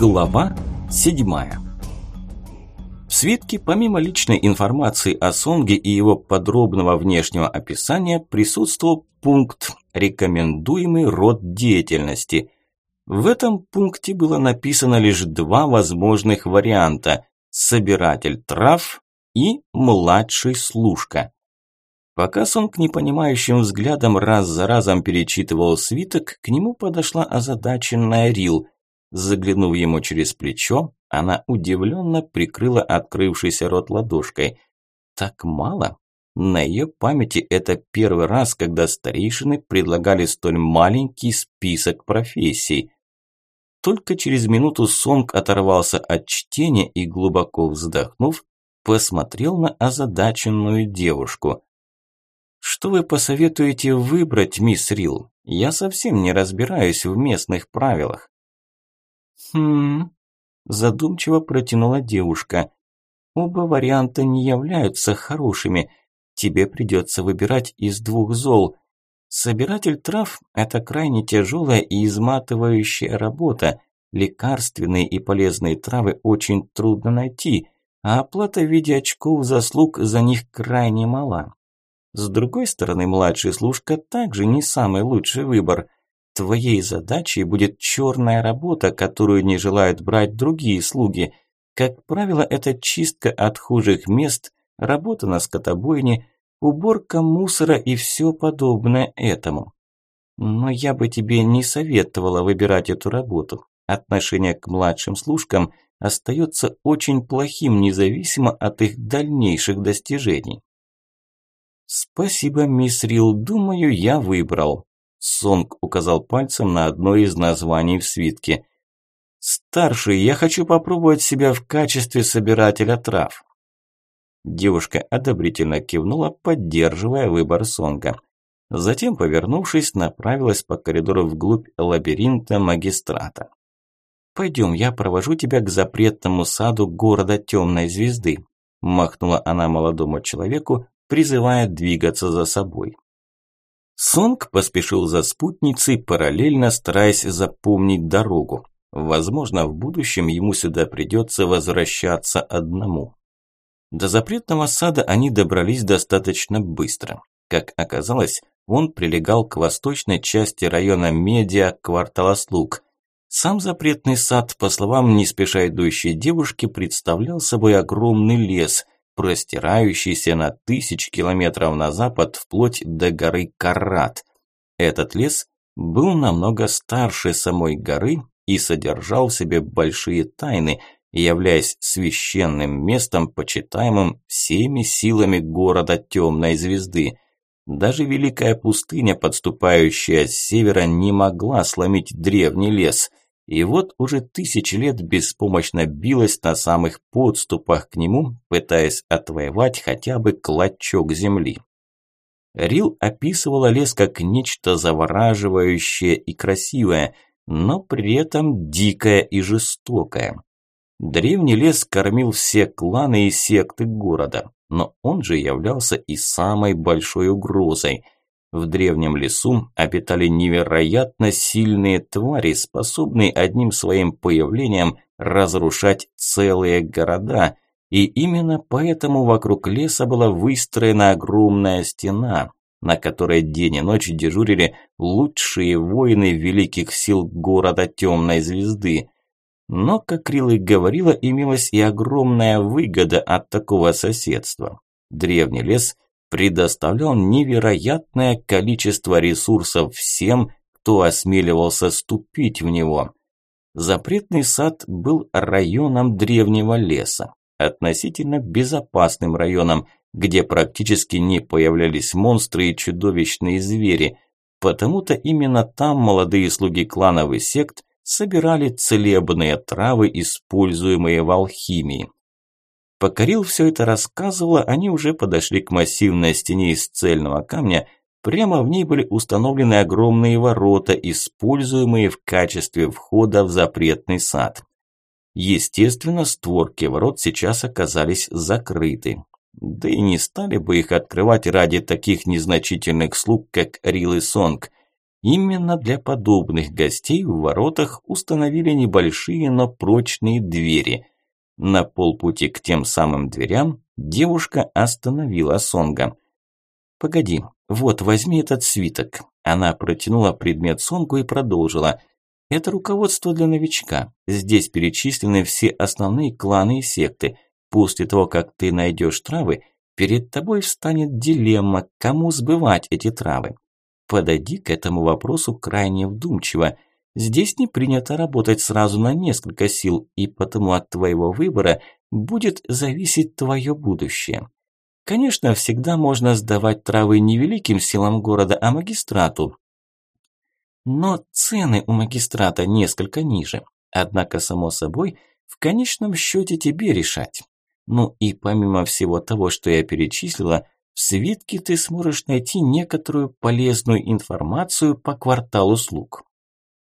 Глава 7 В свитке, помимо личной информации о Сонге и его подробного внешнего описания, присутствовал пункт «Рекомендуемый род деятельности». В этом пункте было написано лишь два возможных варианта – собиратель трав и младший служка. Пока Сонг непонимающим взглядом раз за разом перечитывал свиток, к нему подошла озадаченная Рил – Заглянув ему через плечо, она удивленно прикрыла открывшийся рот ладошкой. Так мало? На ее памяти это первый раз, когда старейшины предлагали столь маленький список профессий. Только через минуту Сонг оторвался от чтения и, глубоко вздохнув, посмотрел на озадаченную девушку. «Что вы посоветуете выбрать, мисс Рил? Я совсем не разбираюсь в местных правилах». «Хм...» – задумчиво протянула девушка. «Оба варианта не являются хорошими. Тебе придется выбирать из двух зол. Собиратель трав – это крайне тяжелая и изматывающая работа. Лекарственные и полезные травы очень трудно найти, а оплата в виде очков заслуг за них крайне мала. С другой стороны, младший служка также не самый лучший выбор – Твоей задачей будет черная работа, которую не желают брать другие слуги. Как правило, это чистка от хужих мест, работа на скотобойне, уборка мусора и все подобное этому. Но я бы тебе не советовала выбирать эту работу. Отношение к младшим служкам остается очень плохим, независимо от их дальнейших достижений. Спасибо, мисс Рил, думаю, я выбрал. Сонг указал пальцем на одно из названий в свитке. «Старший, я хочу попробовать себя в качестве собирателя трав». Девушка одобрительно кивнула, поддерживая выбор Сонга. Затем, повернувшись, направилась по коридору вглубь лабиринта магистрата. «Пойдем, я провожу тебя к запретному саду города Темной Звезды», махнула она молодому человеку, призывая двигаться за собой. Сонг поспешил за спутницей, параллельно стараясь запомнить дорогу. Возможно, в будущем ему сюда придется возвращаться одному. До запретного сада они добрались достаточно быстро. Как оказалось, он прилегал к восточной части района Медиа, квартала Слуг. Сам запретный сад, по словам не спеша идущей девушки, представлял собой огромный лес – простирающийся на тысячи километров на запад вплоть до горы Карат. Этот лес был намного старше самой горы и содержал в себе большие тайны, являясь священным местом, почитаемым всеми силами города Темной Звезды. Даже Великая пустыня, подступающая с севера, не могла сломить древний лес – и вот уже тысячи лет беспомощно билась на самых подступах к нему, пытаясь отвоевать хотя бы клочок земли. Рил описывала лес как нечто завораживающее и красивое, но при этом дикое и жестокое. Древний лес кормил все кланы и секты города, но он же являлся и самой большой угрозой – в древнем лесу обитали невероятно сильные твари, способные одним своим появлением разрушать целые города. И именно поэтому вокруг леса была выстроена огромная стена, на которой день и ночь дежурили лучшие воины великих сил города Темной Звезды. Но, как Рилы говорила, имелась и огромная выгода от такого соседства. Древний лес – предоставлял невероятное количество ресурсов всем, кто осмеливался ступить в него. Запретный сад был районом древнего леса, относительно безопасным районом, где практически не появлялись монстры и чудовищные звери, потому-то именно там молодые слуги кланов и сект собирали целебные травы, используемые в алхимии. Покорил все это рассказывала, они уже подошли к массивной стене из цельного камня. Прямо в ней были установлены огромные ворота, используемые в качестве входа в запретный сад. Естественно, створки ворот сейчас оказались закрыты. Да и не стали бы их открывать ради таких незначительных слуг, как Рил и Сонг. Именно для подобных гостей в воротах установили небольшие, но прочные двери. На полпути к тем самым дверям девушка остановила Сонга. «Погоди, вот, возьми этот свиток». Она протянула предмет Сонгу и продолжила. «Это руководство для новичка. Здесь перечислены все основные кланы и секты. После того, как ты найдешь травы, перед тобой встанет дилемма, кому сбывать эти травы. Подойди к этому вопросу крайне вдумчиво. Здесь не принято работать сразу на несколько сил, и потому от твоего выбора будет зависеть твое будущее. Конечно, всегда можно сдавать травы не великим силам города, а магистрату. Но цены у магистрата несколько ниже. Однако, само собой, в конечном счете тебе решать. Ну и помимо всего того, что я перечислила, в свитке ты сможешь найти некоторую полезную информацию по кварталу слуг.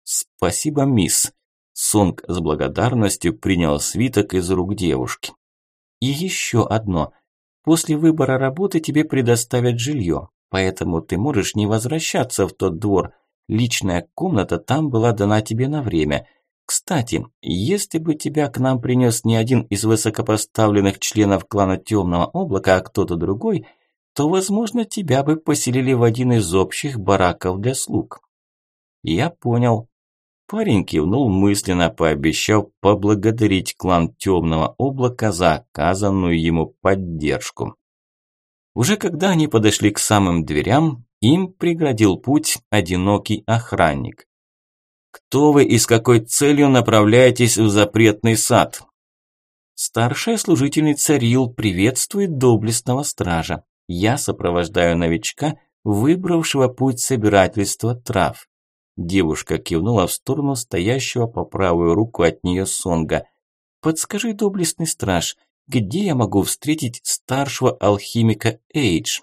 Спасибо, мисс. Сонг с благодарностью принял свиток из рук девушки. И еще одно. После выбора работы тебе предоставят жилье, поэтому ты можешь не возвращаться в тот двор. Личная комната там была дана тебе на время – кстати, если бы тебя к нам принес не один из высокопоставленных членов клана Темного Облака, а кто-то другой, то, возможно, тебя бы поселили в один из общих бараков для слуг. Я понял. Парень кивнул мысленно, пообещав поблагодарить клан Темного Облака за оказанную ему поддержку. Уже когда они подошли к самым дверям, им преградил путь одинокий охранник. Кто вы и с какой целью направляетесь в запретный сад? Старшая служительница Рил приветствует доблестного стража. Я сопровождаю новичка, выбравшего путь собирательства трав. Девушка кивнула в сторону стоящего по правую руку от нее Сонга. «Подскажи, доблестный страж, где я могу встретить старшего алхимика Эйдж?»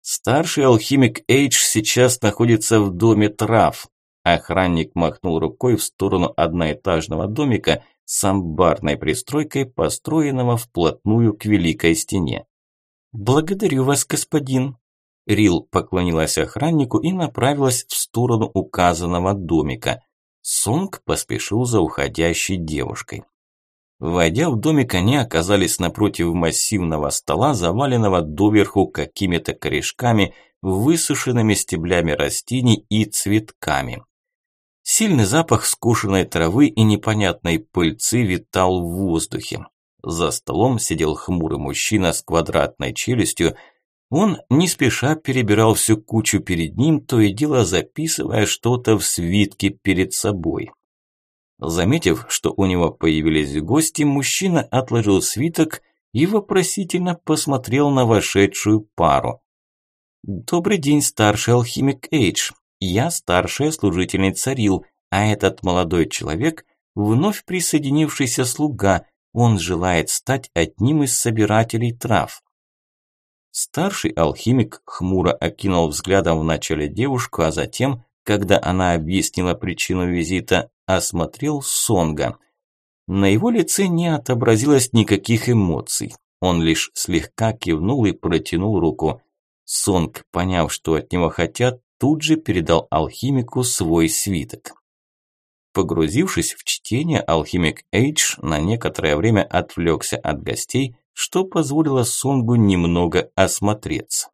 «Старший алхимик Эйдж сейчас находится в доме трав», Охранник махнул рукой в сторону одноэтажного домика с амбарной пристройкой, построенного вплотную к великой стене. «Благодарю вас, господин!» Рил поклонилась охраннику и направилась в сторону указанного домика. Сунг поспешил за уходящей девушкой. Войдя в домик, они оказались напротив массивного стола, заваленного доверху какими-то корешками, высушенными стеблями растений и цветками. Сильный запах скушенной травы и непонятной пыльцы витал в воздухе. За столом сидел хмурый мужчина с квадратной челюстью. Он не спеша перебирал всю кучу перед ним, то и дело записывая что-то в свитке перед собой. Заметив, что у него появились гости, мужчина отложил свиток и вопросительно посмотрел на вошедшую пару. «Добрый день, старший алхимик Эйдж. Я старшая служительница Рил, а этот молодой человек – вновь присоединившийся слуга, он желает стать одним из собирателей трав. Старший алхимик хмуро окинул взглядом вначале девушку, а затем, когда она объяснила причину визита, осмотрел Сонга. На его лице не отобразилось никаких эмоций. Он лишь слегка кивнул и протянул руку. Сонг, поняв, что от него хотят, тут же передал алхимику свой свиток. Погрузившись в чтение, алхимик Эйдж на некоторое время отвлекся от гостей, что позволило Сонгу немного осмотреться.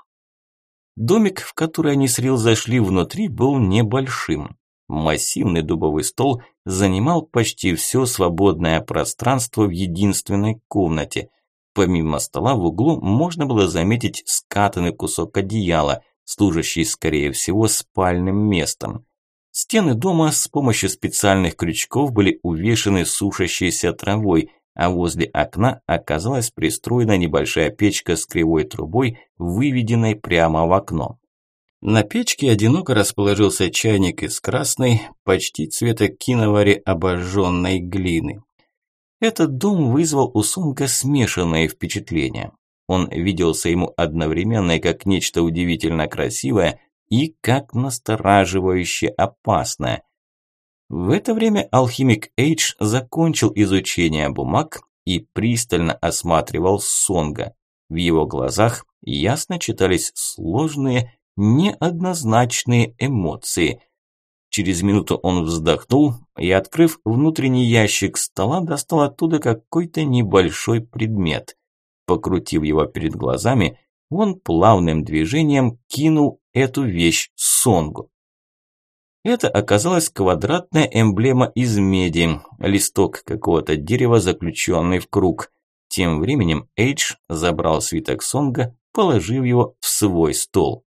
Домик, в который они с Рил зашли внутри, был небольшим. Массивный дубовый стол занимал почти все свободное пространство в единственной комнате. Помимо стола в углу можно было заметить скатанный кусок одеяла, служащий, скорее всего, спальным местом. Стены дома с помощью специальных крючков были увешаны сушащейся травой, а возле окна оказалась пристроена небольшая печка с кривой трубой, выведенной прямо в окно. На печке одиноко расположился чайник из красной, почти цвета киновари обожженной глины. Этот дом вызвал у Сунга смешанные впечатления. Он виделся ему одновременно и как нечто удивительно красивое, и как настораживающе опасное. В это время алхимик Эйдж закончил изучение бумаг и пристально осматривал Сонга. В его глазах ясно читались сложные неоднозначные эмоции. Через минуту он вздохнул и, открыв внутренний ящик стола, достал оттуда какой-то небольшой предмет. Покрутив его перед глазами, он плавным движением кинул эту вещь Сонгу. Это оказалась квадратная эмблема из меди, листок какого-то дерева, заключенный в круг. Тем временем Эйдж забрал свиток Сонга, положив его в свой стол.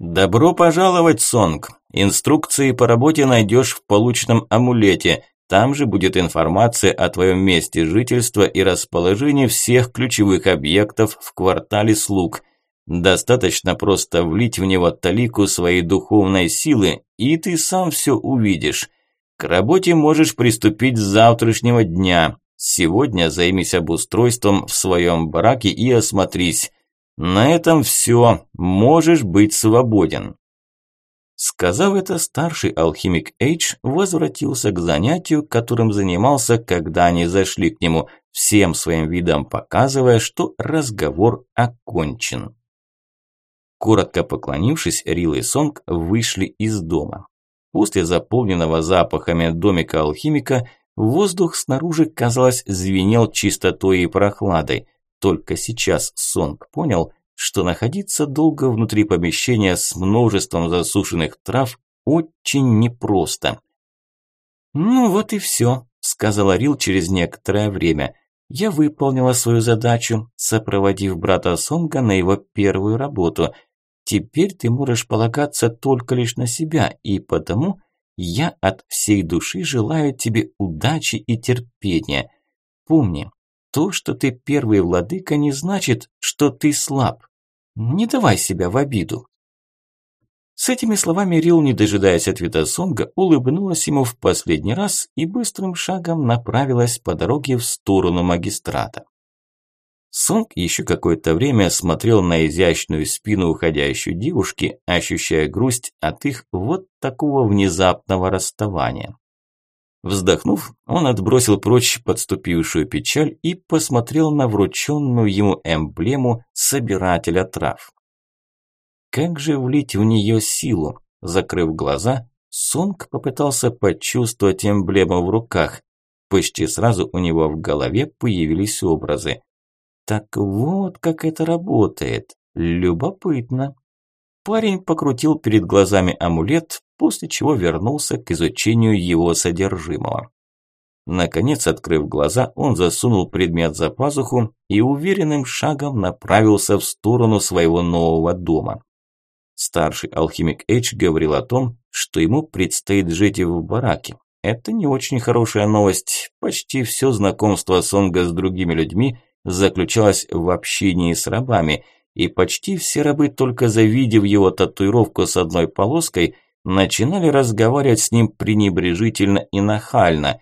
«Добро пожаловать, Сонг! Инструкции по работе найдешь в полученном амулете. Там же будет информация о твоем месте жительства и расположении всех ключевых объектов в квартале слуг. Достаточно просто влить в него талику своей духовной силы, и ты сам все увидишь. К работе можешь приступить с завтрашнего дня. Сегодня займись обустройством в своем бараке и осмотрись. На этом все. Можешь быть свободен. Сказав это, старший алхимик Эйдж возвратился к занятию, которым занимался, когда они зашли к нему, всем своим видом показывая, что разговор окончен. Коротко поклонившись, Рил и Сонг вышли из дома. После заполненного запахами домика алхимика воздух снаружи, казалось, звенел чистотой и прохладой. Только сейчас Сонг понял, что находиться долго внутри помещения с множеством засушенных трав очень непросто. «Ну вот и все», – сказала Рил через некоторое время. «Я выполнила свою задачу, сопроводив брата Сонга на его первую работу. Теперь ты можешь полагаться только лишь на себя, и потому я от всей души желаю тебе удачи и терпения. Помни, то, что ты первый владыка, не значит, что ты слаб. Не давай себя в обиду. С этими словами Рил, не дожидаясь ответа Сонга, улыбнулась ему в последний раз и быстрым шагом направилась по дороге в сторону магистрата. Сонг еще какое-то время смотрел на изящную спину уходящей девушки, ощущая грусть от их вот такого внезапного расставания. Вздохнув, он отбросил прочь подступившую печаль и посмотрел на врученную ему эмблему собирателя трав. Как же влить в нее силу? Закрыв глаза, Сонг попытался почувствовать эмблему в руках. Почти сразу у него в голове появились образы. Так вот как это работает. Любопытно. Парень покрутил перед глазами амулет, после чего вернулся к изучению его содержимого. Наконец, открыв глаза, он засунул предмет за пазуху и уверенным шагом направился в сторону своего нового дома. Старший алхимик Эйдж говорил о том, что ему предстоит жить в бараке. Это не очень хорошая новость. Почти все знакомство Сонга с другими людьми заключалось в общении с рабами – и почти все рабы, только завидев его татуировку с одной полоской, начинали разговаривать с ним пренебрежительно и нахально.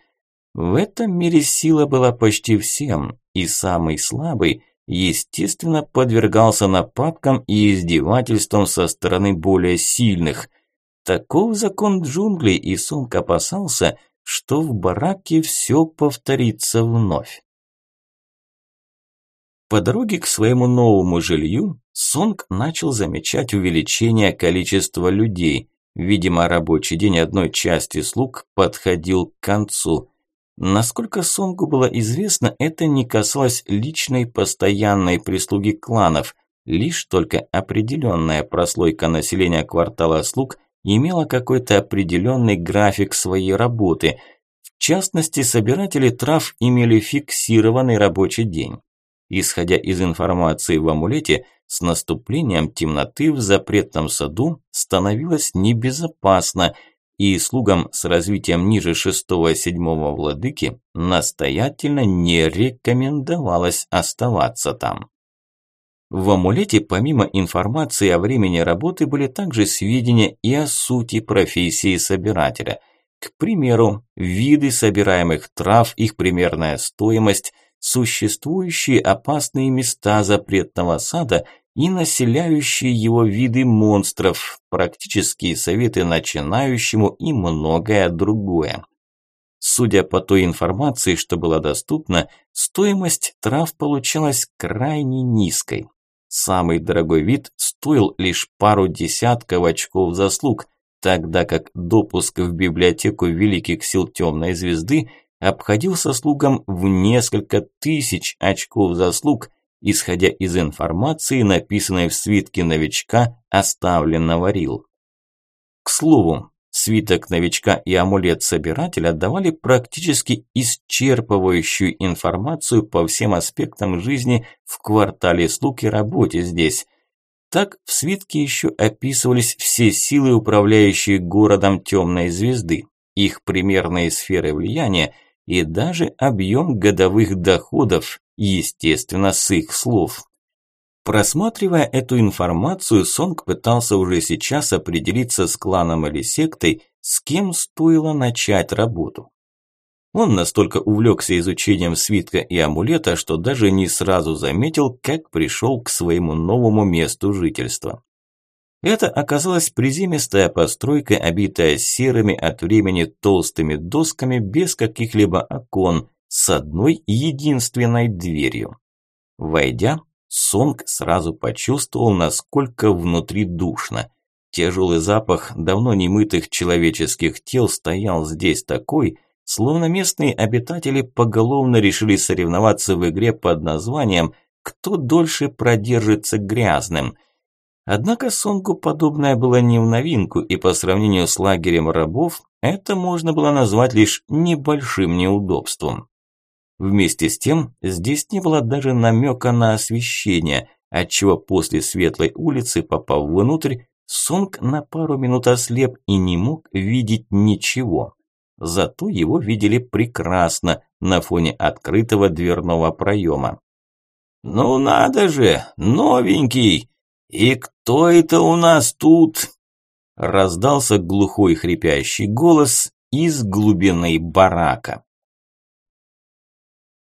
В этом мире сила была почти всем, и самый слабый, естественно, подвергался нападкам и издевательствам со стороны более сильных. Таков закон джунглей, и Сумк опасался, что в бараке все повторится вновь. По дороге к своему новому жилью Сонг начал замечать увеличение количества людей. Видимо, рабочий день одной части слуг подходил к концу. Насколько Сонгу было известно, это не касалось личной постоянной прислуги кланов. Лишь только определенная прослойка населения квартала слуг имела какой-то определенный график своей работы. В частности, собиратели трав имели фиксированный рабочий день. Исходя из информации в амулете, с наступлением темноты в запретном саду становилось небезопасно, и слугам с развитием ниже шестого-седьмого владыки настоятельно не рекомендовалось оставаться там. В амулете помимо информации о времени работы были также сведения и о сути профессии собирателя. К примеру, виды собираемых трав, их примерная стоимость, существующие опасные места запретного сада и населяющие его виды монстров, практические советы начинающему и многое другое. Судя по той информации, что была доступна, стоимость трав получалась крайне низкой. самый дорогой вид стоил лишь пару десятков очков заслуг, тогда как допуск в библиотеку великих сил темной звезды обходился слугам в несколько тысяч очков заслуг, исходя из информации, написанной в свитке новичка, оставленного Рил. К слову, свиток новичка и амулет собирателя давали практически исчерпывающую информацию по всем аспектам жизни в квартале слуг и работе здесь. Так в свитке еще описывались все силы, управляющие городом темной звезды, их примерные сферы влияния и даже объем годовых доходов, естественно, с их слов. Просматривая эту информацию, Сонг пытался уже сейчас определиться с кланом или сектой, с кем стоило начать работу. Он настолько увлекся изучением свитка и амулета, что даже не сразу заметил, как пришел к своему новому месту жительства. Это оказалась приземистая постройка, обитая серыми от времени толстыми досками без каких-либо окон, с одной единственной дверью. Войдя, Сонг сразу почувствовал, насколько внутри душно. Тяжелый запах давно немытых человеческих тел стоял здесь такой, словно местные обитатели поголовно решили соревноваться в игре под названием «Кто дольше продержится грязным?». Однако Сонгу подобное было не в новинку, и по сравнению с лагерем рабов, это можно было назвать лишь небольшим неудобством. Вместе с тем, здесь не было даже намека на освещение, отчего после светлой улицы, попав внутрь, Сонг на пару минут ослеп и не мог видеть ничего. Зато его видели прекрасно на фоне открытого дверного проема. «Ну надо же, новенький! И кто это у нас тут?» Раздался глухой хрипящий голос из глубины барака.